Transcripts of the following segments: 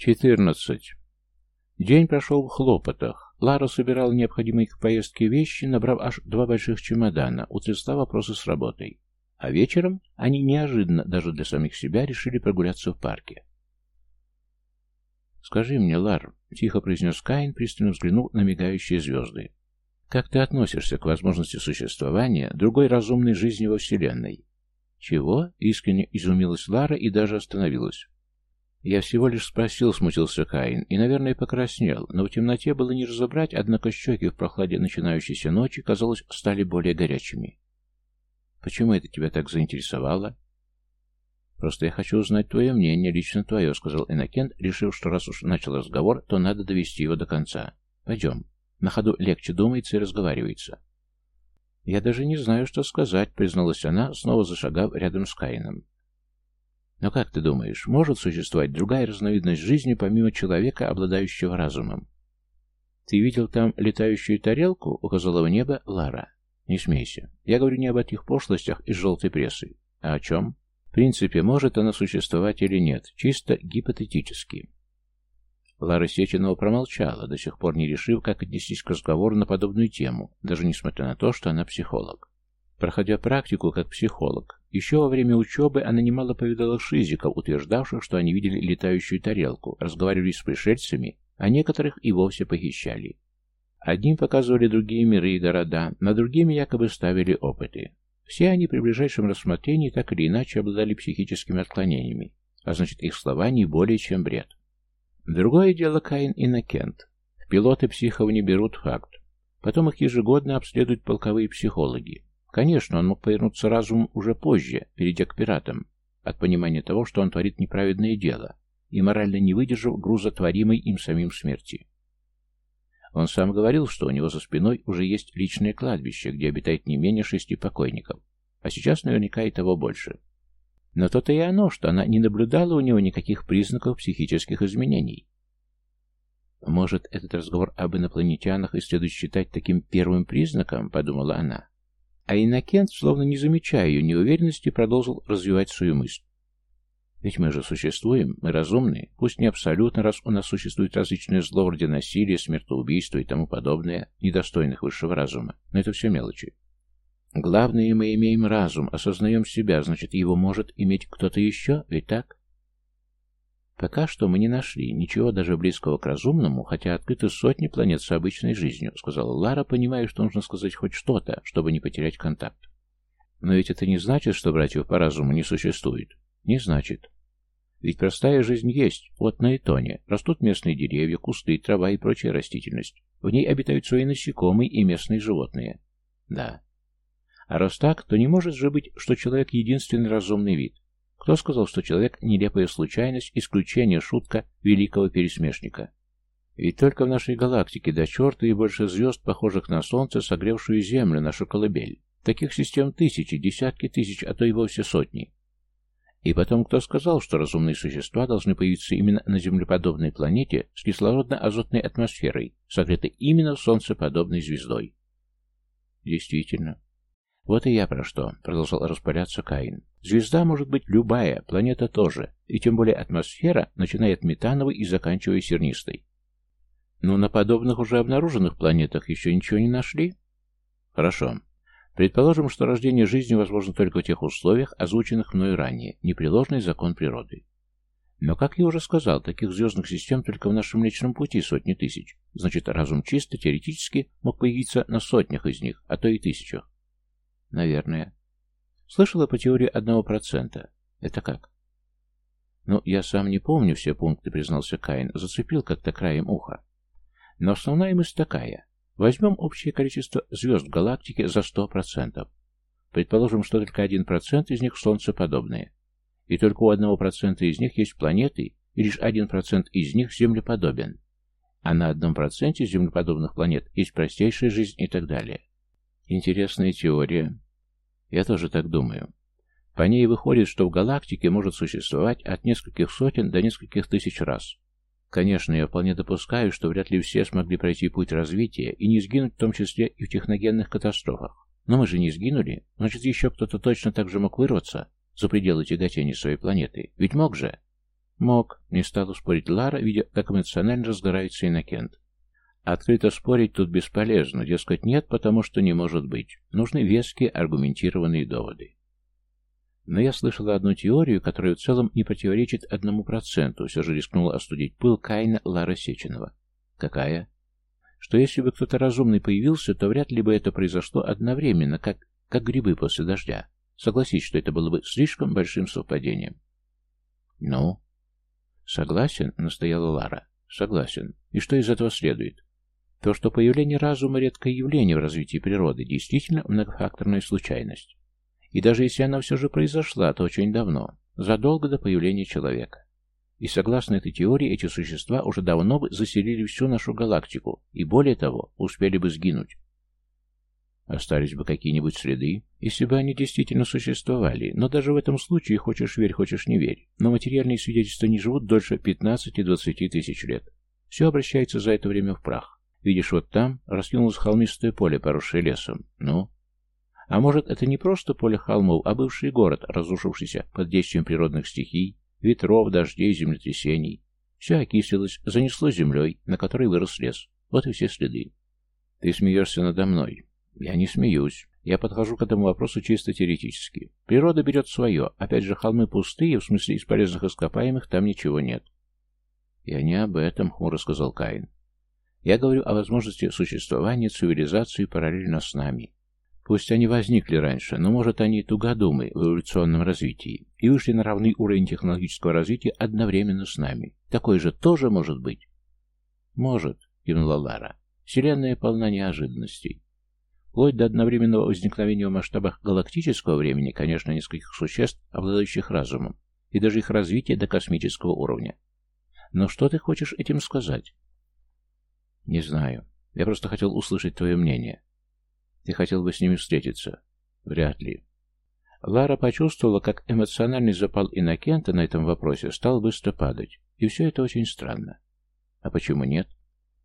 14. День прошел в хлопотах. Лара собирала необходимые к поездке вещи, набрав аж два больших чемодана, утрясла вопросы с работой. А вечером они неожиданно, даже для самих себя, решили прогуляться в парке. «Скажи мне, Лар», — тихо произнес Каин, пристально взглянув на мигающие звезды, «как ты относишься к возможности существования другой разумной жизни во Вселенной?» «Чего?» — искренне изумилась Лара и даже остановилась. «Я всего лишь спросил», — смутился Каин, и, наверное, покраснел, но в темноте было не разобрать, однако щеки в прохладе начинающейся ночи, казалось, стали более горячими. «Почему это тебя так заинтересовало?» «Просто я хочу узнать твое мнение, лично твое», — сказал Энакент, решив, что раз уж начал разговор, то надо довести его до конца. «Пойдем. На ходу легче думается и разговаривается». «Я даже не знаю, что сказать», — призналась она, снова зашагав рядом с Каином. Но как ты думаешь, может существовать другая разновидность жизни помимо человека, обладающего разумом? Ты видел там летающую тарелку? Указала в небо Лара. Не смейся. Я говорю не об этих пошлостях из желтой прессы. А о чем? В принципе, может она существовать или нет, чисто гипотетически. Лара Сеченова промолчала, до сих пор не решив, как отнестись к разговору на подобную тему, даже несмотря на то, что она психолог. Проходя практику как психолог, еще во время учебы она немало повидала шизиков, утверждавших, что они видели летающую тарелку, разговаривали с пришельцами, а некоторых и вовсе похищали. Одним показывали другие миры и города, на другими якобы ставили опыты. Все они при ближайшем рассмотрении так или иначе обладали психическими отклонениями, а значит их слова не более чем бред. Другое дело Каин и Накент. Пилоты психов не берут факт. Потом их ежегодно обследуют полковые психологи. Конечно, он мог повернуться разумом уже позже, перейдя к пиратам, от понимания того, что он творит неправедное дело, и морально не выдержав груза творимой им самим смерти. Он сам говорил, что у него за спиной уже есть личное кладбище, где обитает не менее шести покойников, а сейчас наверняка и того больше. Но то-то и оно, что она не наблюдала у него никаких признаков психических изменений. Может, этот разговор об инопланетянах и следует считать таким первым признаком, подумала она. А Иннокент, словно не замечая ее неуверенности, продолжил развивать свою мысль. Ведь мы же существуем, мы разумные, пусть не абсолютно, раз у нас существует различные зло вроде насилия, смертоубийства и тому подобное, недостойных высшего разума, но это все мелочи. Главное, мы имеем разум, осознаем себя, значит, его может иметь кто-то еще, ведь так? Пока что мы не нашли ничего даже близкого к разумному, хотя открыты сотни планет с обычной жизнью, сказала Лара, понимая, что нужно сказать хоть что-то, чтобы не потерять контакт. Но ведь это не значит, что братьев по разуму не существует. Не значит. Ведь простая жизнь есть, вот на Этоне. Растут местные деревья, кусты, трава и прочая растительность. В ней обитают свои насекомые и местные животные. Да. А раз так, то не может же быть, что человек единственный разумный вид. Кто сказал, что человек – нелепая случайность, исключение, шутка великого пересмешника? Ведь только в нашей галактике до черта и больше звезд, похожих на Солнце, согревшую Землю, нашу колыбель. Таких систем тысячи, десятки тысяч, а то и вовсе сотни. И потом, кто сказал, что разумные существа должны появиться именно на землеподобной планете с кислородно-азотной атмосферой, согретой именно солнцеподобной звездой? Действительно. Вот и я про что, продолжал распаляться Каин. Звезда может быть любая, планета тоже, и тем более атмосфера, начиная от метановой и заканчивая сернистой. Но на подобных уже обнаруженных планетах еще ничего не нашли? Хорошо. Предположим, что рождение жизни возможно только в тех условиях, озвученных мною ранее, непреложный закон природы. Но, как я уже сказал, таких звездных систем только в нашем Млечном Пути сотни тысяч. Значит, разум чисто, теоретически, мог появиться на сотнях из них, а то и тысячах. Наверное. Слышала по теории одного процента. Это как? Ну, я сам не помню все пункты, признался Каин. Зацепил как-то краем уха. Но основная мысль такая. Возьмем общее количество звезд в галактике за сто процентов. Предположим, что только один процент из них солнцеподобные. И только у одного процента из них есть планеты, и лишь один процент из них землеподобен. А на одном проценте землеподобных планет есть простейшая жизнь и так далее. Интересная теория. Я тоже так думаю. По ней выходит, что в галактике может существовать от нескольких сотен до нескольких тысяч раз. Конечно, я вполне допускаю, что вряд ли все смогли пройти путь развития и не сгинуть в том числе и в техногенных катастрофах. Но мы же не сгинули, значит еще кто-то точно так же мог вырваться за пределы тяготения своей планеты. Ведь мог же? Мог, не стала спорить Лара, видя, как эмоционально разгорается Иннокент. Открыто спорить тут бесполезно, дескать, нет, потому что не может быть. Нужны веские аргументированные доводы. Но я слышала одну теорию, которая в целом не противоречит одному проценту, все же рискнула остудить пыл Кайна Лара Сеченова. Какая? Что если бы кто-то разумный появился, то вряд ли бы это произошло одновременно, как, как грибы после дождя. Согласись, что это было бы слишком большим совпадением. Ну? Согласен, настояла Лара. Согласен. И что из этого следует? То, что появление разума – редкое явление в развитии природы, действительно многофакторная случайность. И даже если она все же произошла, то очень давно, задолго до появления человека. И согласно этой теории, эти существа уже давно бы заселили всю нашу галактику, и более того, успели бы сгинуть. Остались бы какие-нибудь следы, если бы они действительно существовали, но даже в этом случае, хочешь верь, хочешь не верь, но материальные свидетельства не живут дольше 15-20 тысяч лет. Все обращается за это время в прах. Видишь, вот там раскинулось холмистое поле, поросшее лесом. Ну? А может, это не просто поле холмов, а бывший город, разрушившийся под действием природных стихий, ветров, дождей, землетрясений. Все окислилось, занесло землей, на которой вырос лес. Вот и все следы. Ты смеешься надо мной. Я не смеюсь. Я подхожу к этому вопросу чисто теоретически. Природа берет свое. Опять же, холмы пустые, в смысле из полезных ископаемых там ничего нет. Я не об этом, хмуро сказал Каин. Я говорю о возможности существования цивилизации параллельно с нами. Пусть они возникли раньше, но, может, они тугодумы в эволюционном развитии и вышли на равный уровень технологического развития одновременно с нами. Такое же тоже может быть? Может, кивнула Лара. Вселенная полна неожиданностей. Вплоть до одновременного возникновения в масштабах галактического времени, конечно, нескольких существ, обладающих разумом, и даже их развитие до космического уровня. Но что ты хочешь этим сказать? Не знаю. Я просто хотел услышать твое мнение. Ты хотел бы с ними встретиться? Вряд ли. Лара почувствовала, как эмоциональный запал Иннокента на этом вопросе стал быстро падать. И все это очень странно. А почему нет?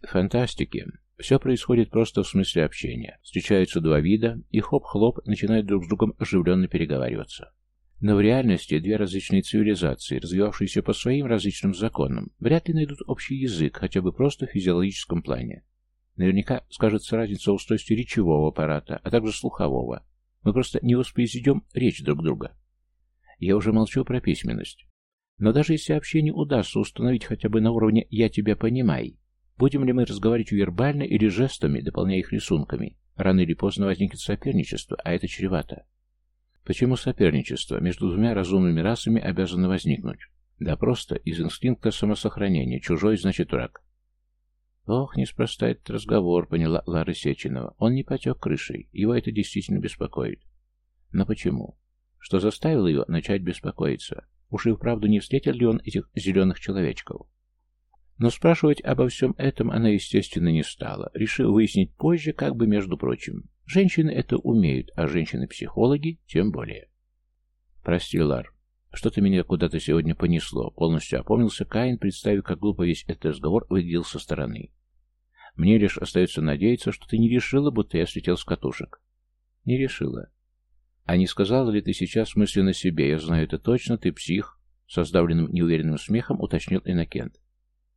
Фантастики. Все происходит просто в смысле общения. Встречаются два вида, и хоп-хлоп начинают друг с другом оживленно переговариваться. Но в реальности две различные цивилизации, развивавшиеся по своим различным законам, вряд ли найдут общий язык, хотя бы просто в физиологическом плане. Наверняка скажется разница в устройстве речевого аппарата, а также слухового. Мы просто не воспроизведем речь друг друга. Я уже молчу про письменность. Но даже если общение удастся установить хотя бы на уровне «я тебя понимаю», будем ли мы разговаривать вербально или жестами, дополняя их рисунками, рано или поздно возникнет соперничество, а это чревато. Почему соперничество между двумя разумными расами обязано возникнуть? Да просто из инстинкта самосохранения. Чужой значит враг. Ох, неспроста этот разговор, поняла Лара Сеченова. Он не потек крышей. Его это действительно беспокоит. Но почему? Что заставило его начать беспокоиться? Уж и вправду не встретил ли он этих зеленых человечков? Но спрашивать обо всем этом она, естественно, не стала, решив выяснить позже, как бы между прочим. Женщины это умеют, а женщины-психологи тем более. «Прости, Лар, что-то меня куда-то сегодня понесло», — полностью опомнился Каин, представив, как глупо весь этот разговор выглядел со стороны. «Мне лишь остается надеяться, что ты не решила, будто я слетел с катушек». «Не решила». «А не сказала ли ты сейчас мысленно себе, я знаю это точно, ты псих?» Со сдавленным неуверенным смехом уточнил Иннокент.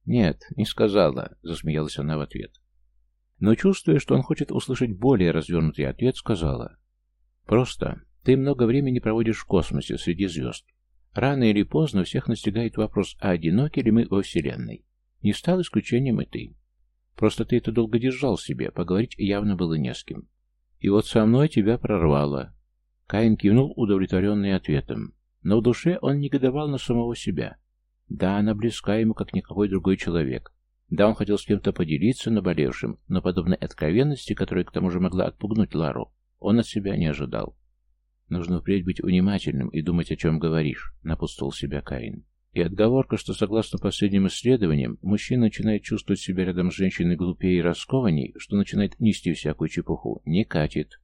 «Нет, не сказала», — засмеялась она в ответ. Но, чувствуя, что он хочет услышать более развернутый ответ, сказала. «Просто ты много времени проводишь в космосе, среди звезд. Рано или поздно всех настигает вопрос, а одиноки ли мы во Вселенной. Не стал исключением и ты. Просто ты это долго держал себе, поговорить явно было не с кем. И вот со мной тебя прорвало». Каин кивнул, удовлетворенный ответом. Но в душе он негодовал на самого себя. Да, она близка ему, как никакой другой человек. Да, он хотел с кем-то поделиться наболевшим, но подобной откровенности, которая к тому же могла отпугнуть Лару, он от себя не ожидал. «Нужно впредь быть внимательным и думать, о чем говоришь», — напутствовал себя Каин. И отговорка, что согласно последним исследованиям, мужчина начинает чувствовать себя рядом с женщиной глупее и раскованней, что начинает нести всякую чепуху, не катит.